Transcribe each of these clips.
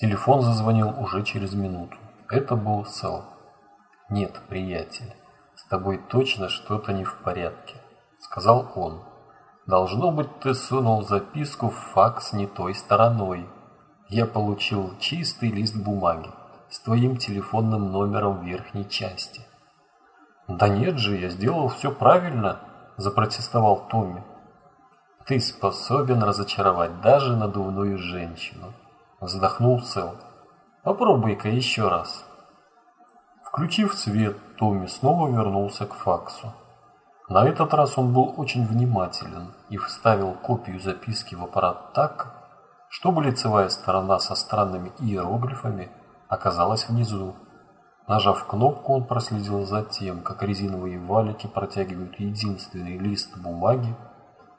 Телефон зазвонил уже через минуту. Это был Сэл. «Нет, приятель, с тобой точно что-то не в порядке», — сказал он. «Должно быть, ты сунул записку в факс не той стороной. Я получил чистый лист бумаги с твоим телефонным номером в верхней части». «Да нет же, я сделал все правильно», – запротестовал Томми. «Ты способен разочаровать даже надувную женщину», – вздохнул Сэл. «Попробуй-ка еще раз». Включив свет, Томми снова вернулся к факсу. На этот раз он был очень внимателен и вставил копию записки в аппарат так, чтобы лицевая сторона со странными иероглифами оказалась внизу. Нажав кнопку, он проследил за тем, как резиновые валики протягивают единственный лист бумаги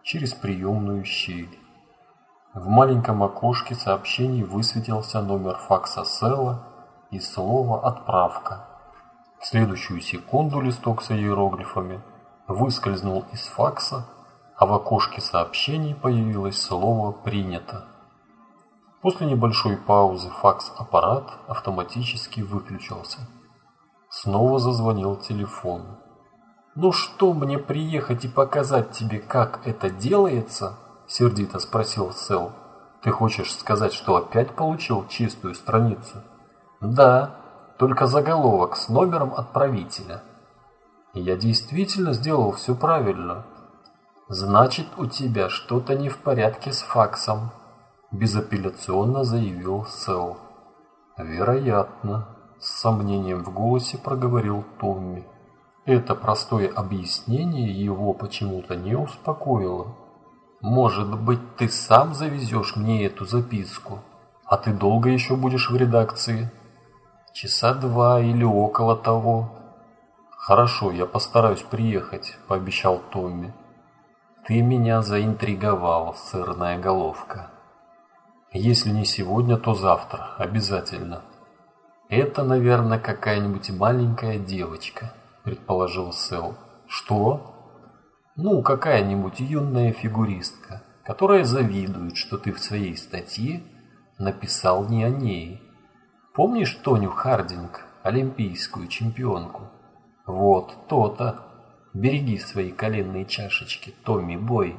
через приемную щель. В маленьком окошке сообщений высветился номер факса Села и слово «Отправка». В следующую секунду листок с иероглифами выскользнул из факса, а в окошке сообщений появилось слово «Принято». После небольшой паузы факс-аппарат автоматически выключился. Снова зазвонил телефон. «Ну что, мне приехать и показать тебе, как это делается?» Сердито спросил Сэл. «Ты хочешь сказать, что опять получил чистую страницу?» «Да, только заголовок с номером отправителя». «Я действительно сделал все правильно». «Значит, у тебя что-то не в порядке с факсом», безапелляционно заявил Сэл. «Вероятно» с сомнением в голосе проговорил Томми. Это простое объяснение его почему-то не успокоило. «Может быть, ты сам завезешь мне эту записку? А ты долго еще будешь в редакции?» «Часа два или около того». «Хорошо, я постараюсь приехать», – пообещал Томми. «Ты меня заинтриговал, сырная головка. Если не сегодня, то завтра, обязательно». «Это, наверное, какая-нибудь маленькая девочка», – предположил Сэл. «Что?» «Ну, какая-нибудь юная фигуристка, которая завидует, что ты в своей статье написал не о ней. Помнишь Тоню Хардинг, олимпийскую чемпионку? Вот, то-то. Береги свои коленные чашечки, Томми Бой.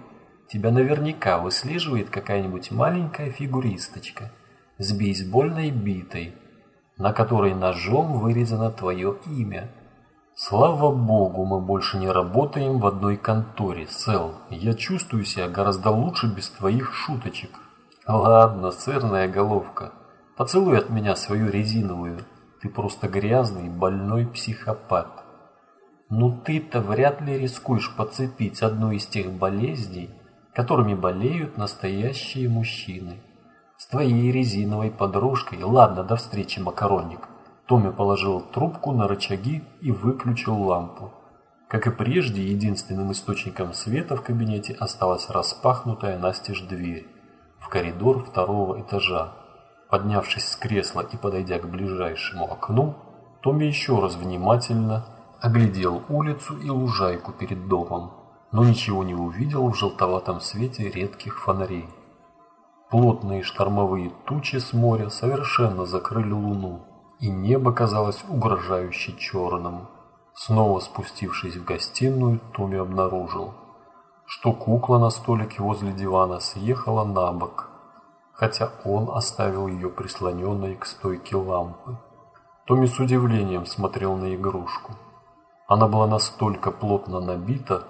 Тебя наверняка выслеживает какая-нибудь маленькая фигуристочка с бейсбольной битой, на которой ножом вырезано твое имя. Слава богу, мы больше не работаем в одной конторе, Сэл. Я чувствую себя гораздо лучше без твоих шуточек. Ладно, сырная головка, поцелуй от меня свою резиновую. Ты просто грязный, больной психопат. Ну ты-то вряд ли рискуешь подцепить одну из тех болезней, которыми болеют настоящие мужчины. С твоей резиновой подружкой. Ладно, до встречи, макаронник. Томми положил трубку на рычаги и выключил лампу. Как и прежде, единственным источником света в кабинете осталась распахнутая настежь дверь в коридор второго этажа. Поднявшись с кресла и подойдя к ближайшему окну, Томми еще раз внимательно оглядел улицу и лужайку перед домом, но ничего не увидел в желтоватом свете редких фонарей. Плотные штормовые тучи с моря совершенно закрыли луну, и небо казалось угрожающе черным. Снова спустившись в гостиную, Томми обнаружил, что кукла на столике возле дивана съехала на бок, хотя он оставил ее прислоненной к стойке лампы. Томми с удивлением смотрел на игрушку. Она была настолько плотно набита,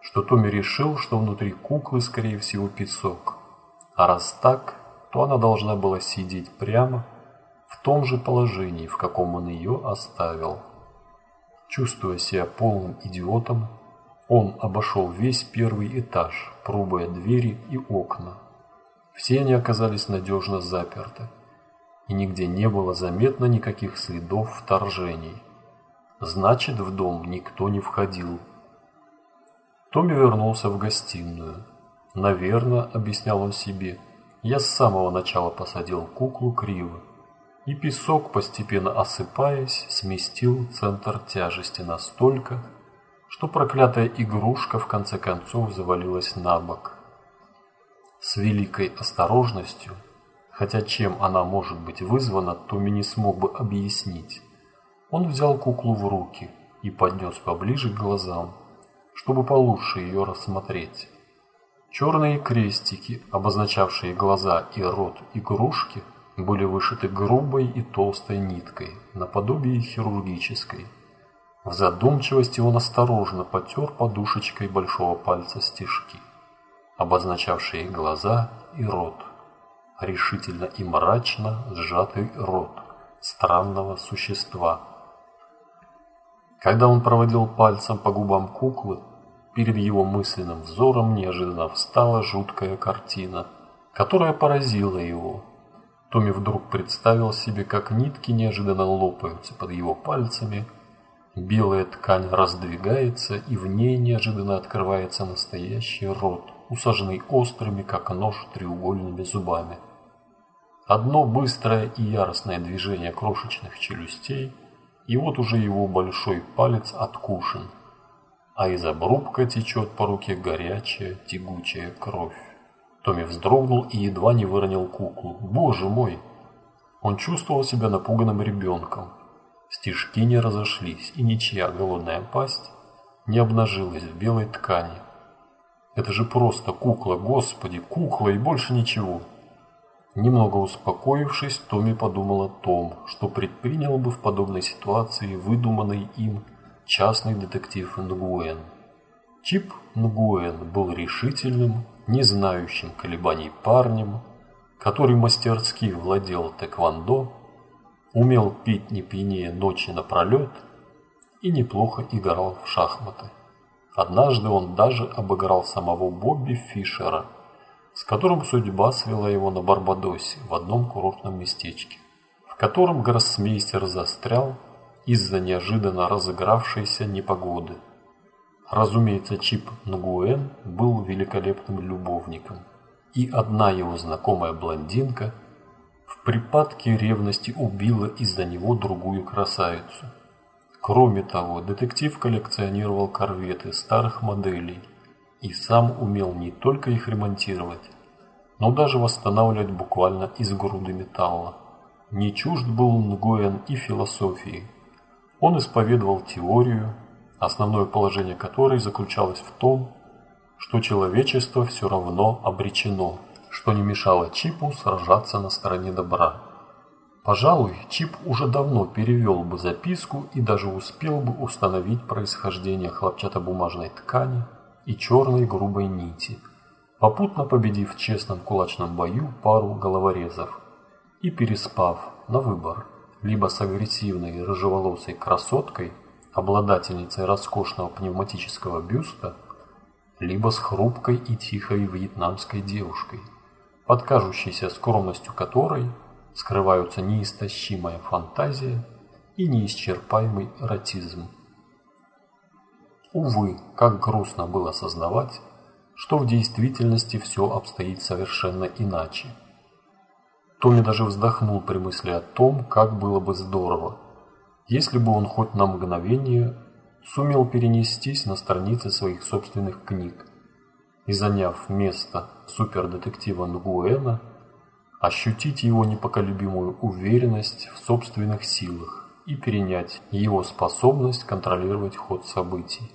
что Томми решил, что внутри куклы, скорее всего, песок. А раз так, то она должна была сидеть прямо в том же положении, в каком он ее оставил. Чувствуя себя полным идиотом, он обошел весь первый этаж, пробуя двери и окна. Все они оказались надежно заперты, и нигде не было заметно никаких следов вторжений. Значит, в дом никто не входил. Томми вернулся в гостиную. Наверное, объяснял он себе, я с самого начала посадил куклу криво. И песок, постепенно осыпаясь, сместил центр тяжести настолько, что проклятая игрушка в конце концов завалилась на бок. С великой осторожностью, хотя чем она может быть вызвана, Томми не смог бы объяснить. Он взял куклу в руки и поднес поближе к глазам, чтобы получше ее рассмотреть. Черные крестики, обозначавшие глаза и рот игрушки, были вышиты грубой и толстой ниткой, наподобие хирургической. В задумчивости он осторожно потер подушечкой большого пальца стежки, обозначавшие глаза и рот. Решительно и мрачно сжатый рот странного существа. Когда он проводил пальцем по губам куклы, перед его мысленным взором неожиданно встала жуткая картина, которая поразила его. Томми вдруг представил себе, как нитки неожиданно лопаются под его пальцами, белая ткань раздвигается, и в ней неожиданно открывается настоящий рот, усаженный острыми, как нож, треугольными зубами. Одно быстрое и яростное движение крошечных челюстей, и вот уже его большой палец откушен, а из обрубка течет по руке горячая, тягучая кровь. Томми вздрогнул и едва не выронил куклу. Боже мой! Он чувствовал себя напуганным ребенком. Стежки не разошлись, и ничья голодная пасть не обнажилась в белой ткани. Это же просто кукла, господи, кукла и больше ничего. Немного успокоившись, Томми подумал о том, что предпринял бы в подобной ситуации выдуманный им частный детектив Нгуэн. Чип Нгуэн был решительным, не знающим колебаний парнем, который мастерски владел тэквондо, умел пить не пьянее ночи напролет и неплохо играл в шахматы. Однажды он даже обыграл самого Бобби Фишера, с которым судьба свела его на Барбадосе в одном курортном местечке, в котором гроссмейстер застрял из-за неожиданно разыгравшейся непогоды. Разумеется, Чип Нгуэн был великолепным любовником, и одна его знакомая блондинка в припадке ревности убила из-за него другую красавицу. Кроме того, детектив коллекционировал корветы старых моделей и сам умел не только их ремонтировать, но даже восстанавливать буквально из груды металла. Не чужд был Нгуэн и философии. Он исповедовал теорию, основное положение которой заключалось в том, что человечество все равно обречено, что не мешало Чипу сражаться на стороне добра. Пожалуй, Чип уже давно перевел бы записку и даже успел бы установить происхождение хлопчатобумажной ткани и черной грубой нити, попутно победив в честном кулачном бою пару головорезов и переспав на выбор либо с агрессивной рыжеволосой красоткой – обладательницей роскошного пневматического бюста, либо с хрупкой и тихой вьетнамской девушкой, под кажущейся скромностью которой скрываются неистощимая фантазия и неисчерпаемый эротизм. Увы, как грустно было осознавать, что в действительности все обстоит совершенно иначе. Томми даже вздохнул при мысли о том, как было бы здорово, если бы он хоть на мгновение сумел перенестись на страницы своих собственных книг и, заняв место супердетектива Нгуэна, ощутить его непоколебимую уверенность в собственных силах и перенять его способность контролировать ход событий.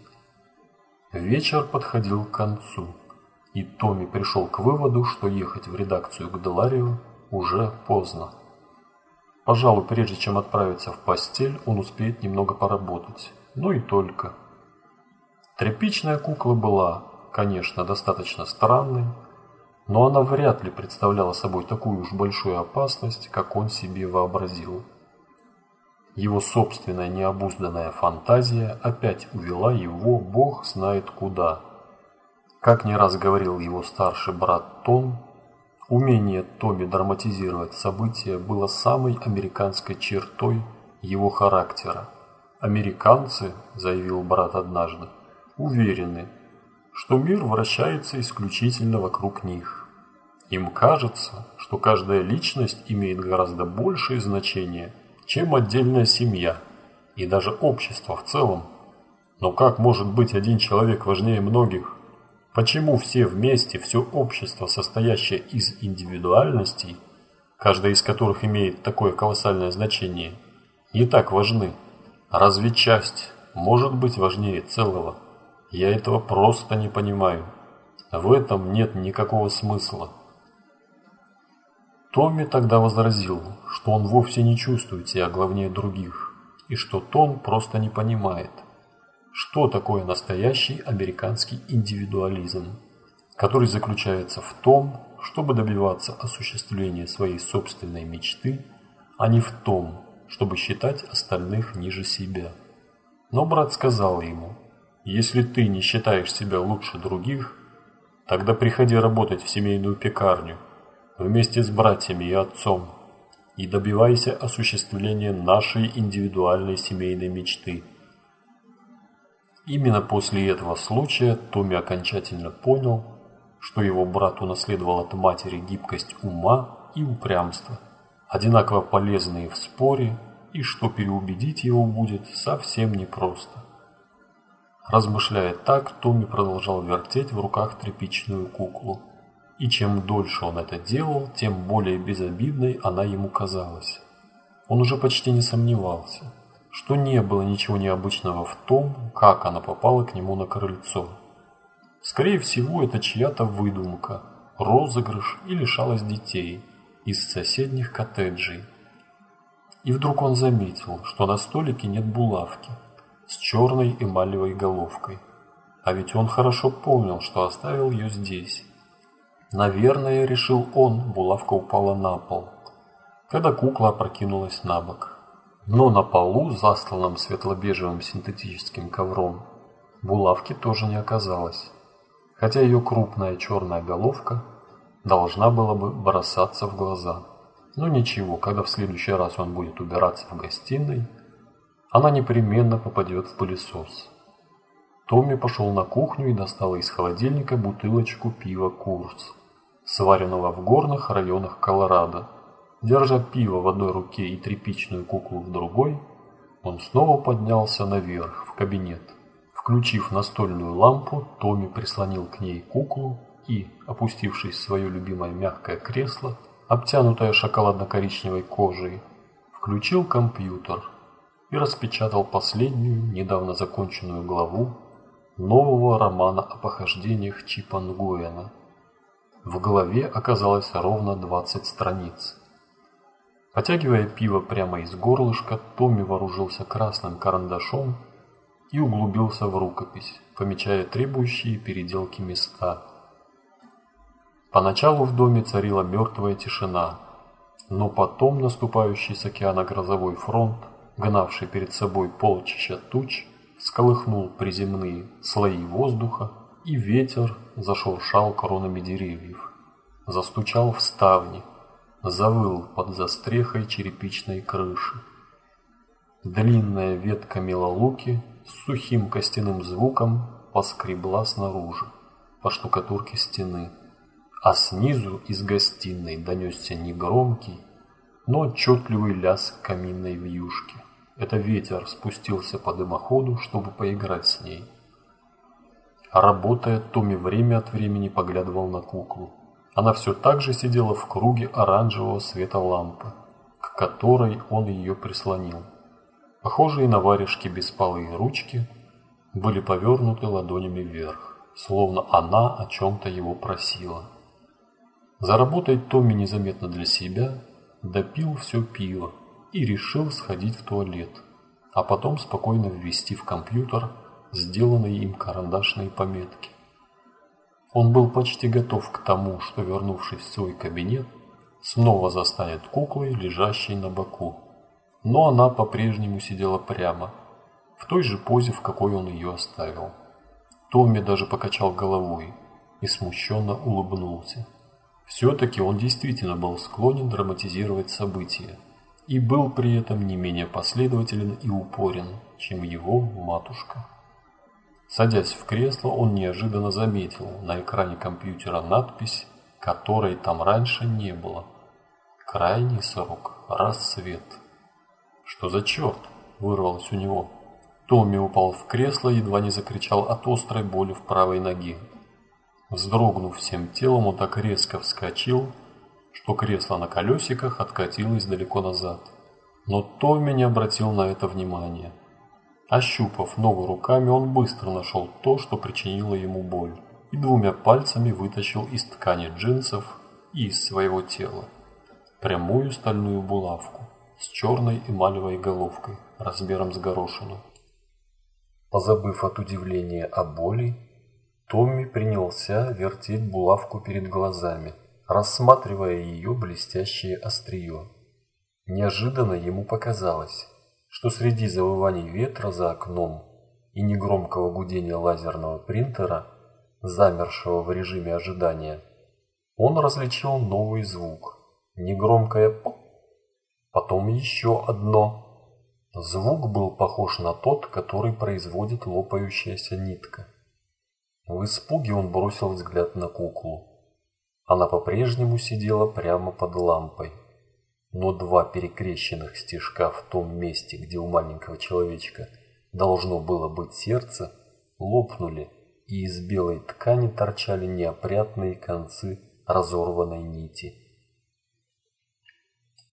Вечер подходил к концу, и Томми пришел к выводу, что ехать в редакцию к Деларио уже поздно. Пожалуй, прежде чем отправиться в постель, он успеет немного поработать. Ну и только. Тряпичная кукла была, конечно, достаточно странной, но она вряд ли представляла собой такую уж большую опасность, как он себе вообразил. Его собственная необузданная фантазия опять увела его, бог знает куда. Как не раз говорил его старший брат Том, Умение Тоби драматизировать события было самой американской чертой его характера. «Американцы», – заявил брат однажды, – «уверены, что мир вращается исключительно вокруг них. Им кажется, что каждая личность имеет гораздо большее значение, чем отдельная семья и даже общество в целом. Но как может быть один человек важнее многих? Почему все вместе, все общество, состоящее из индивидуальностей, каждая из которых имеет такое колоссальное значение, не так важны. Разве часть может быть важнее целого? Я этого просто не понимаю. В этом нет никакого смысла. Томми тогда возразил, что он вовсе не чувствует себя главнее других, и что Том просто не понимает, что такое настоящий американский индивидуализм, который заключается в том, чтобы добиваться осуществления своей собственной мечты, а не в том, чтобы считать остальных ниже себя. Но брат сказал ему, если ты не считаешь себя лучше других, тогда приходи работать в семейную пекарню, вместе с братьями и отцом и добивайся осуществления нашей индивидуальной семейной мечты. Именно после этого случая Томми окончательно понял, что его брат унаследовал от матери гибкость ума и упрямство, одинаково полезные в споре, и что переубедить его будет совсем непросто. Размышляя так, Томми продолжал вертеть в руках тряпичную куклу – и чем дольше он это делал, тем более безобидной она ему казалась. Он уже почти не сомневался, что не было ничего необычного в том, как она попала к нему на крыльцо. Скорее всего, это чья-то выдумка, розыгрыш или шалость детей из соседних коттеджей. И вдруг он заметил, что на столике нет булавки с черной эмалевой головкой. А ведь он хорошо помнил, что оставил ее здесь. Наверное, решил он, булавка упала на пол, когда кукла опрокинулась на бок. Но на полу, застланном светло-бежевым синтетическим ковром, булавки тоже не оказалось, хотя ее крупная черная головка должна была бы бросаться в глаза. Но ничего, когда в следующий раз он будет убираться в гостиной, она непременно попадет в пылесос. Томми пошел на кухню и достал из холодильника бутылочку пива «Курс» сваренного в горных районах Колорадо. Держа пиво в одной руке и тряпичную куклу в другой, он снова поднялся наверх, в кабинет. Включив настольную лампу, Томми прислонил к ней куклу и, опустившись в свое любимое мягкое кресло, обтянутое шоколадно-коричневой кожей, включил компьютер и распечатал последнюю, недавно законченную главу нового романа о похождениях Чипа Нгуэна. В голове оказалось ровно 20 страниц. Потягивая пиво прямо из горлышка, Томми вооружился красным карандашом и углубился в рукопись, помечая требующие переделки места. Поначалу в доме царила мертвая тишина, но потом наступающий с океана грозовой фронт, гнавший перед собой полчища туч, сколыхнул приземные слои воздуха, и ветер зашуршал коронами деревьев, застучал в ставни, завыл под застрехой черепичной крыши. Длинная ветка мелолуки с сухим костяным звуком поскребла снаружи, по штукатурке стены, а снизу из гостиной донесся негромкий, но отчетливый лязг каминной вьюшки. Это ветер спустился по дымоходу, чтобы поиграть с ней. Работая, Томми время от времени поглядывал на куклу. Она все так же сидела в круге оранжевого света лампы, к которой он ее прислонил. Похожие на варежки беспалые ручки были повернуты ладонями вверх, словно она о чем-то его просила. Заработать Томми незаметно для себя допил все пиво и решил сходить в туалет, а потом спокойно ввести в компьютер сделанные им карандашные пометки. Он был почти готов к тому, что, вернувшись в свой кабинет, снова застанет куклой, лежащей на боку. Но она по-прежнему сидела прямо, в той же позе, в какой он ее оставил. Томми даже покачал головой и смущенно улыбнулся. Все-таки он действительно был склонен драматизировать события и был при этом не менее последователен и упорен, чем его матушка. Садясь в кресло, он неожиданно заметил на экране компьютера надпись, которой там раньше не было. Крайний срок. Рассвет. Что за черт? Вырвалось у него. Томми упал в кресло и едва не закричал от острой боли в правой ноге. Вздрогнув всем телом, он так резко вскочил, что кресло на колесиках откатилось далеко назад. Но Томми не обратил на это внимания. Ощупав ногу руками, он быстро нашел то, что причинило ему боль, и двумя пальцами вытащил из ткани джинсов и из своего тела прямую стальную булавку с черной эмалевой головкой размером с горошину. Позабыв от удивления о боли, Томми принялся вертеть булавку перед глазами, рассматривая ее блестящее острие. Неожиданно ему показалось, что среди завываний ветра за окном и негромкого гудения лазерного принтера, замершего в режиме ожидания, он различил новый звук. Негромкое «п», потом еще одно. Звук был похож на тот, который производит лопающаяся нитка. В испуге он бросил взгляд на куклу. Она по-прежнему сидела прямо под лампой но два перекрещенных стежка в том месте, где у маленького человечка должно было быть сердце, лопнули, и из белой ткани торчали неопрятные концы разорванной нити.